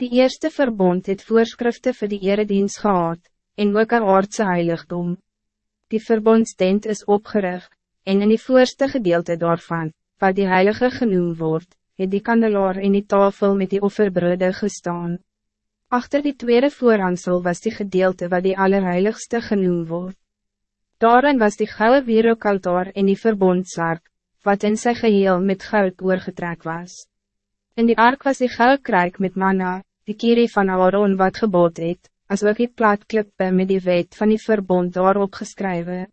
Die eerste verbond het voorschriften voor die eredienst gehad, en ook een aardse heiligdom. Die verbondstent is opgericht, en in die voorste gedeelte daarvan, waar die heilige genoemd wordt, het die kandelaar in die tafel met die offerbrode gestaan. Achter die tweede voorhansel was die gedeelte waar die allerheiligste genoemd wordt. Daarin was die gouden wierookaltaar in die verbondsark, wat in sy geheel met goud oorgetrek was. In die ark was die gouden kruik met manna, die kierie van Aaron wat gebod het, as ook die plaatklippe met die wet van die verbond daarop geskrywe.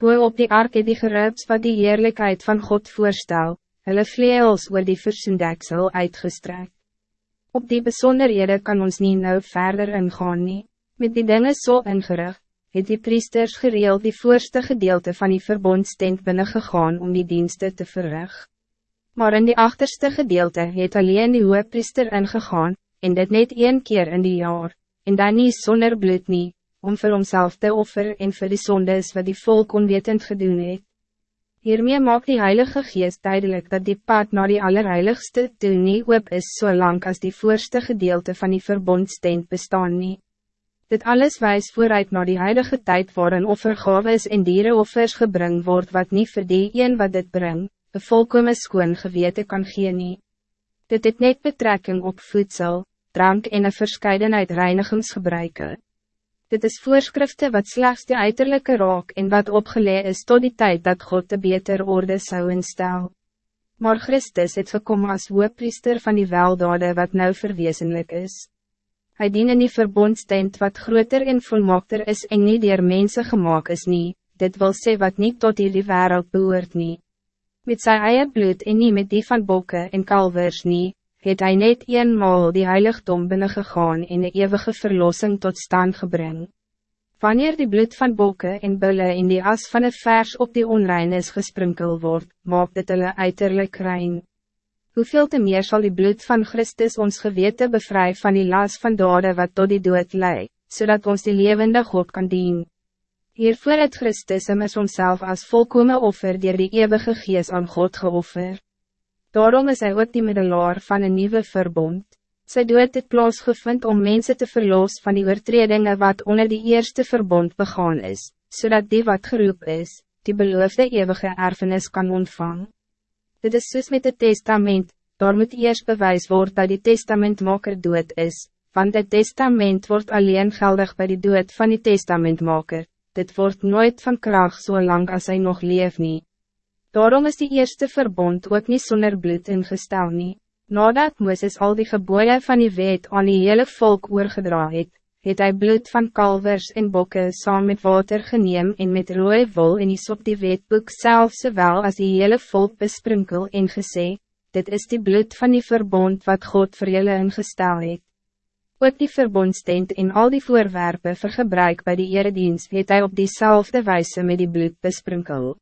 Boe op die ark het die gerups wat die heerlijkheid van God voorstel, hulle vleels oor die versoendeksel uitgestrek. Op die besonderhede kan ons niet nou verder ingaan nie, met die dingen zo so ingericht, het die priesters gereeld die voorste gedeelte van die verbondstent binnengegaan om die diensten te verrichten. Maar in die achterste gedeelte het alleen die hoge priester ingegaan, en dit net één keer in die jaar, en dan niet zonder bloed nie, om vir homself te offer en vir die sondes wat die volk onwetend gedoen het. Hiermee maakt die Heilige Geest duidelijk dat die pad naar die allerheiligste toe nie oop is so lang as die voorste gedeelte van die verbondstent bestaan nie. Dit alles wijst vooruit naar die heilige tijd waarin offergaves en dierenoffers gebring word wat niet vir die een wat dit bring, een volkome skoon gewete kan gee nie. Dit het net betrekking op voedsel, drank en een verscheidenheid reinigingsgebruike. Dit is voorschriften wat slechts de uiterlijke raak en wat opgeleid is tot die tijd dat God de beter orde zou instel. Maar Christus het gekom als priester van die weldade wat nou verwezenlijk is. Hij dien in die verbondstent wat groter en volmaakter is en niet dier mensen gemaakt is niet, dit wil sê wat niet tot die wereld behoort niet. Met zijn eigen bloed en niet met die van bokken en kalvers niet, het hij net eenmaal die heiligdom binnengegaan en de eeuwige verlossing tot stand gebring. Wanneer die bloed van bokken en bullen in die as van het vers op die onrein is gesprinkel wordt, maakt het hulle uiterlijk rein. Hoeveel te meer zal die bloed van Christus ons gewete bevry van die las van dade wat tot die dood leidt, zodat ons die levende God kan dienen. Hiervoor het Christus immers onszelf als volkomen offer die eeuwige gees aan God geoffer. Daarom is hij ook die middelaar van een nieuwe verbond. Sy dood het plaasgevind om mensen te verlos van die oortredinge wat onder die eerste verbond begaan is, zodat die wat geroep is, die beloofde eeuwige erfenis kan ontvangen. Dit is soos met het testament, daar moet eerst bewijs worden dat die testamentmaker dood is, want het testament wordt alleen geldig bij die dood van die testamentmaker, dit wordt nooit van kracht zo so lang als hij nog leeft niet. Daarom is die eerste verbond ook niet zonder bloed ingestel nie. Nadat Mooses al die geboeien van die wet aan die hele volk oorgedra het, het hy bloed van kalvers en bokken saam met water geneem en met rooie wol en is op die wetboek self sowel as die hele volk besprinkel en gesê, dit is die bloed van die verbond wat God voor julle ingestel het. Ook die verbondstent en al die voorwerpen vir gebruik by die eredienst het hy op diezelfde wijze met die bloed besprinkel.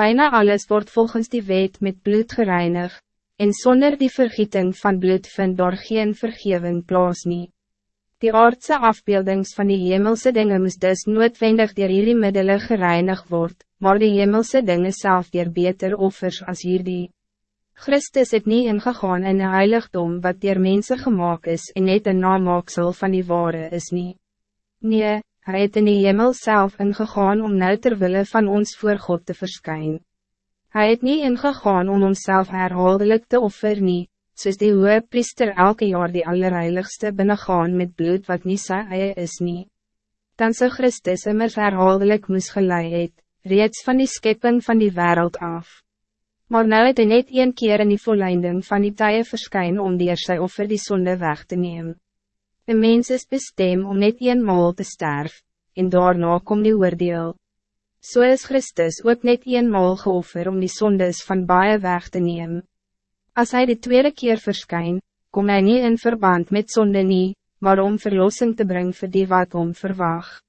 Bijna alles wordt volgens die wet met bloed gereinigd, en zonder die vergieting van bloed vindt door geen vergeving plaats nie. Die aardse afbeeldings van die hemelse dingen moest dus noodwendig door hierdie middelen gereinigd worden, maar die hemelse dingen zelf weer beter offers als hierdie. Christus het niet ingegaan in een heiligdom wat door mensen gemaakt is en net een namaaksel van die ware is niet. Nee, Hij het in die hemel zelf ingegaan om nou terwille van ons voor God te verschijnen. Hij het niet ingegaan om onszelf herhaaldelijk te offer nie, soos die hoge priester elke jaar die allerheiligste binnengaan met bloed wat niet sy eie is nie. Dan so Christus immers herhaaldelijk moes gelei het, reeds van die schepping van die wereld af. Maar nou het hy net een keer in die volleinding van die tye verskyn om die sy offer die zonde weg te nemen. Een mens is bestem om net eenmaal te sterven, en daarna kom die oordeel. So is Christus ook net eenmaal geoffer om die zondes van baie weg te nemen. Als hij de tweede keer verschijnt, kom hij niet in verband met zonde nie, maar om verlossing te brengen voor die wat om verwacht.